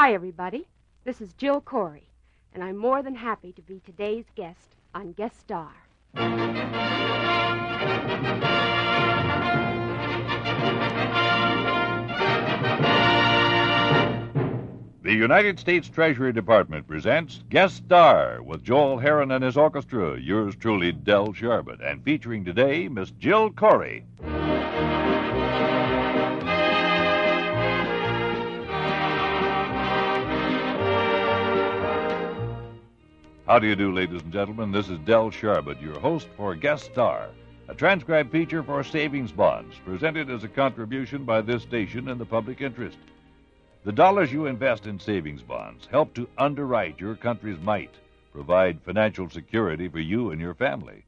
Hi, everybody. This is Jill Corey, and I'm more than happy to be today's guest on Guest Star. The United States Treasury Department presents Guest Star with Joel Herron and his orchestra, yours truly, Del Sharbutt, and featuring today Miss Jill Corey. How do you do, ladies and gentlemen? This is Del Sharbutt, your host for Guest Star, a transcribed feature for savings bonds, presented as a contribution by this station in the public interest. The dollars you invest in savings bonds help to underwrite your country's might, provide financial security for you and your family.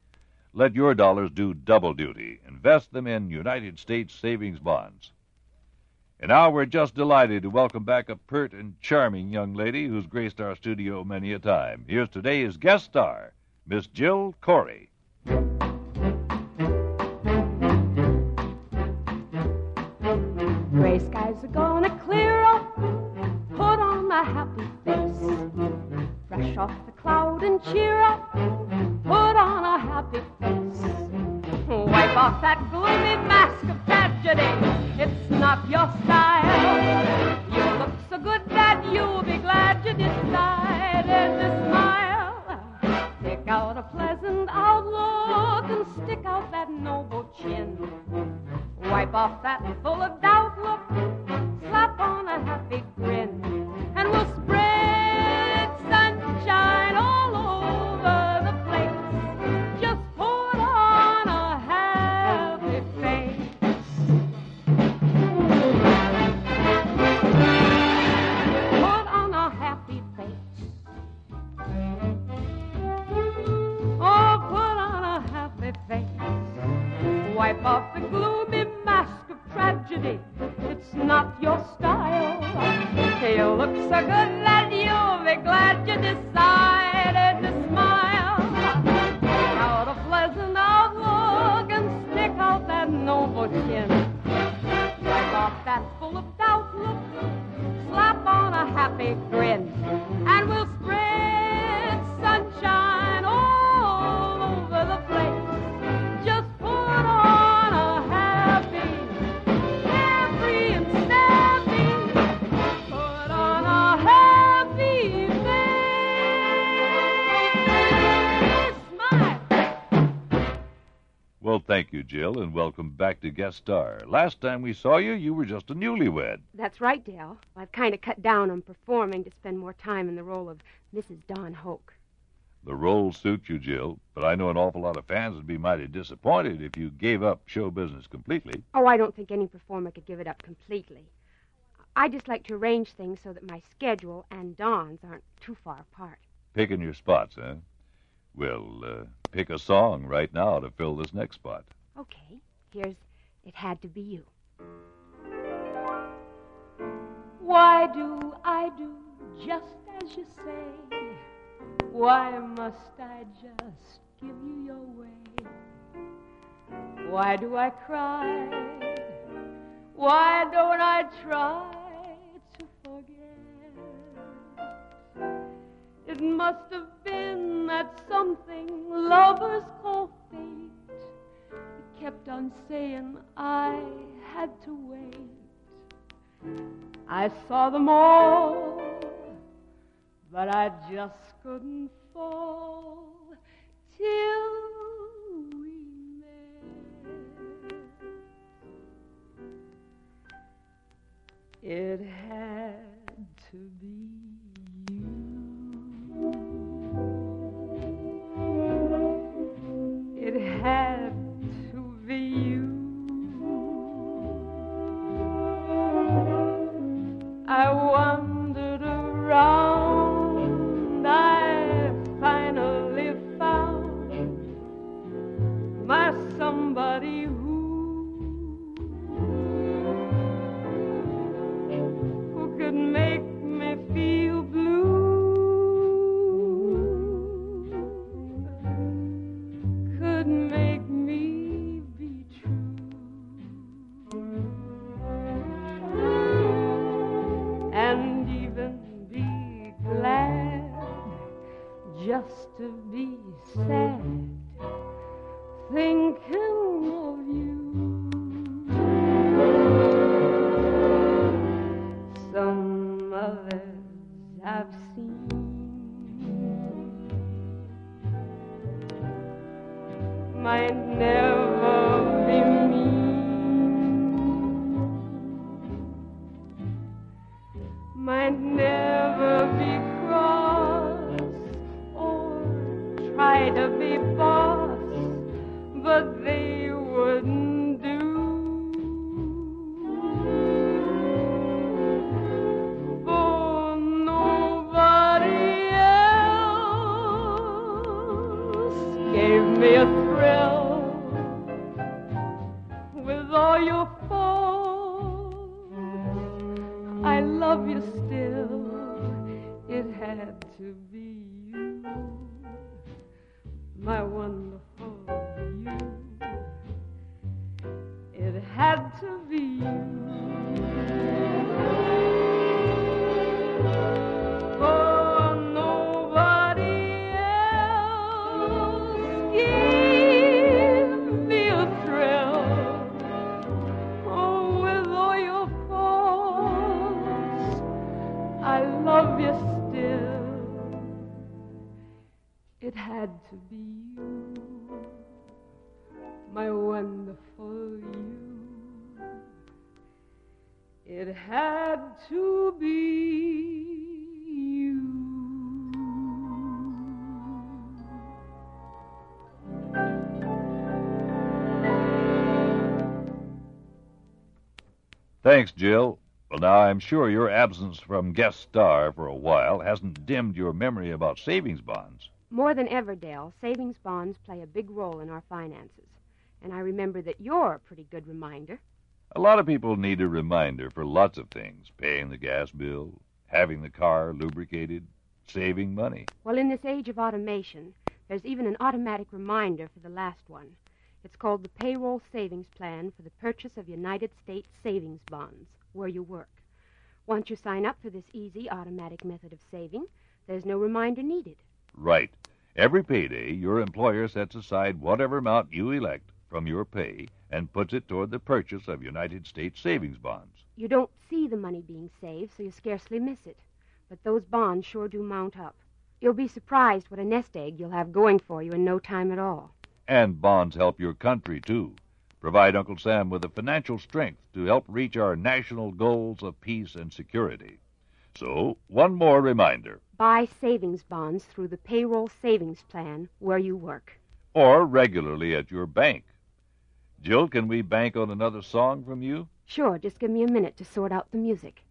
Let your dollars do double duty. Invest them in United States savings bonds. And now we're just delighted to welcome back a pert and charming young lady who's graced our studio many a time. Here's today's guest star, Miss Jill Corey. Gray skies are gonna clear up. Put on a happy face. Brush off the cloud and cheer up. Put on a happy face. Wipe off that gloomy mask of tragedy. It's not your style. You look so good that you'll be glad you decided to smile. Pick out a pleasant outlook and stick out that noble chin. Wipe off that full of doubt look, good thank you, Jill, and welcome back to Guest Star. Last time we saw you, you were just a newlywed. That's right, Dale. I've kind of cut down on performing to spend more time in the role of Mrs. Don Hoak. The role suits you, Jill, but I know an awful lot of fans would be mighty disappointed if you gave up show business completely. Oh, I don't think any performer could give it up completely. I just like to arrange things so that my schedule and Don's aren't too far apart. Picking your spots, huh? Well, uh, pick a song right now to fill this next spot. Okay, here's It Had to Be You. Why do I do just as you say? Why must I just give you your way? Why do I cry? Why don't I try Must have been that something lovers call fate. It kept on saying I had to wait. I saw them all, but I just couldn't fall till we met. It had to be somebody who who could make me feel blue. Could make me be true. And even be glad just to be sad thinking of you. Some others I've seen might never be me. Might never be cross or try to be boss, Had to be you, my wonderful you. It had to be you. For nobody It had to be you, my wonderful you. It had to be you. Thanks, Jill. Well, now, I'm sure your absence from guest star for a while hasn't dimmed your memory about savings bonds. More than ever, Dale, savings bonds play a big role in our finances. And I remember that you're a pretty good reminder. A lot of people need a reminder for lots of things paying the gas bill, having the car lubricated, saving money. Well, in this age of automation, there's even an automatic reminder for the last one. It's called the Payroll Savings Plan for the purchase of United States savings bonds, where you work. Once you sign up for this easy automatic method of saving, there's no reminder needed. Right. Every payday, your employer sets aside whatever amount you elect from your pay and puts it toward the purchase of United States savings bonds. You don't see the money being saved, so you scarcely miss it. But those bonds sure do mount up. You'll be surprised what a nest egg you'll have going for you in no time at all. And bonds help your country, too. Provide Uncle Sam with the financial strength to help reach our national goals of peace and security. So, one more reminder. Buy savings bonds through the Payroll Savings Plan where you work. Or regularly at your bank. Jill, can we bank on another song from you? Sure, just give me a minute to sort out the music.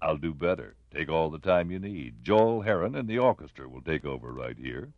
I'll do better. Take all the time you need. Joel Herron and the orchestra will take over right here.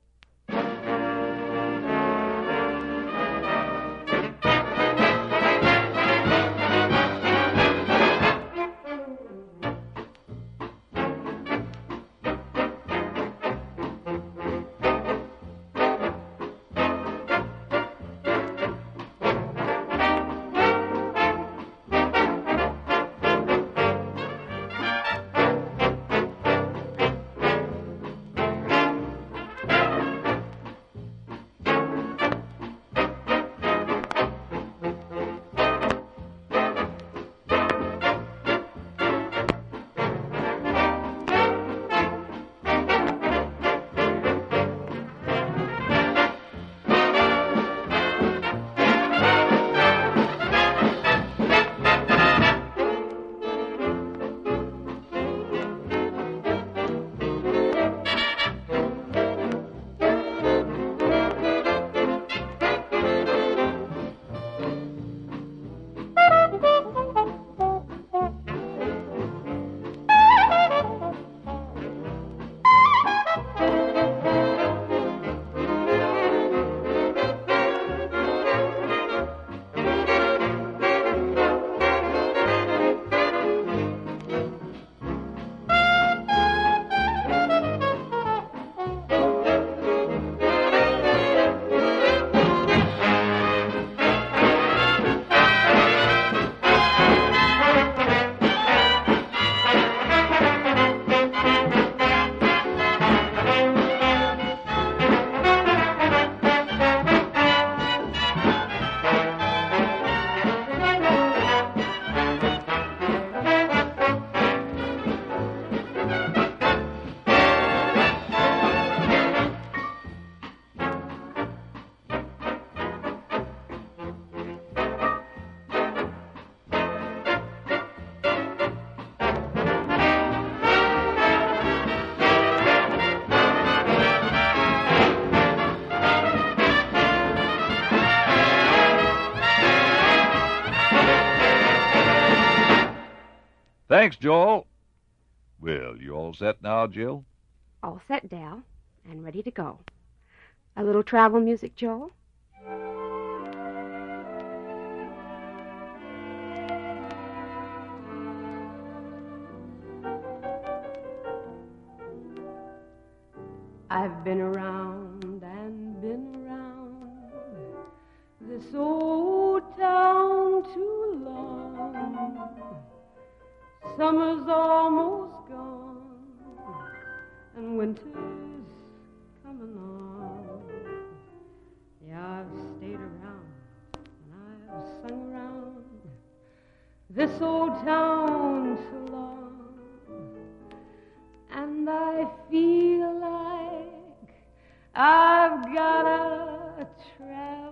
Thanks, Joel. Well, you all set now, Jill? All set, Del, and ready to go. A little travel music, Joel? I've been around and been around this old town Summer's almost gone and winter's coming on. Yeah, I've stayed around and I've sung around this old town too long. And I feel like I've gotta travel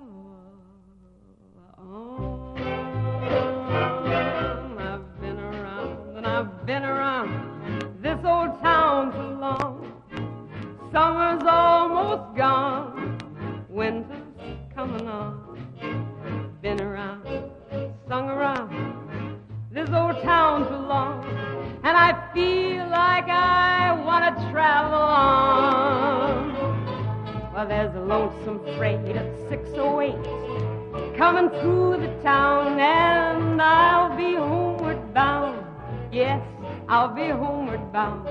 coming through the town, and I'll be homeward bound. Yes, I'll be homeward bound.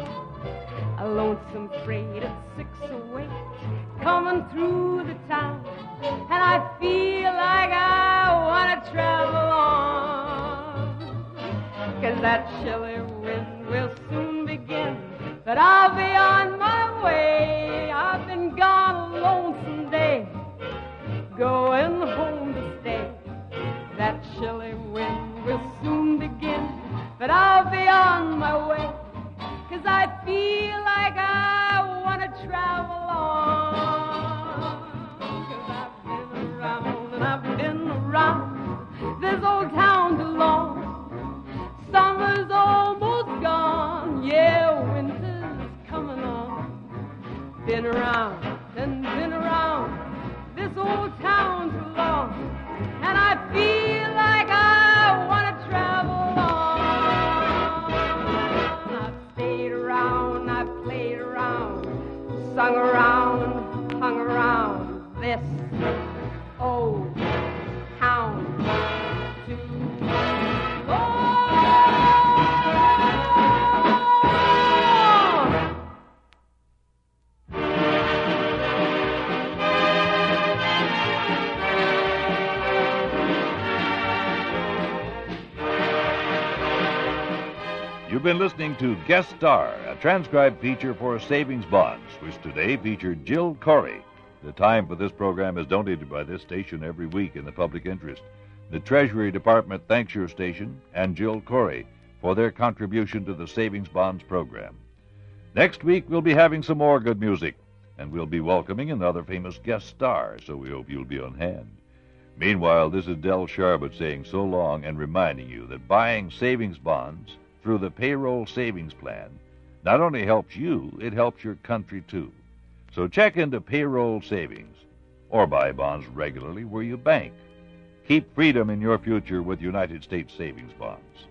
A lonesome freight at 608 coming through the town, and I feel like I want to travel on. Cause that chilly wind will soon begin, but I'll be on and been around this old town too long, You've been listening to Guest Star, a transcribed feature for Savings Bonds, which today featured Jill Corey. The time for this program is donated by this station every week in the public interest. The Treasury Department thanks your station and Jill Corey for their contribution to the Savings Bonds program. Next week, we'll be having some more good music, and we'll be welcoming another famous guest star, so we hope you'll be on hand. Meanwhile, this is Del Sharbutt saying so long and reminding you that buying savings bonds through the payroll savings plan not only helps you, it helps your country too. So check into payroll savings or buy bonds regularly where you bank. Keep freedom in your future with United States savings bonds.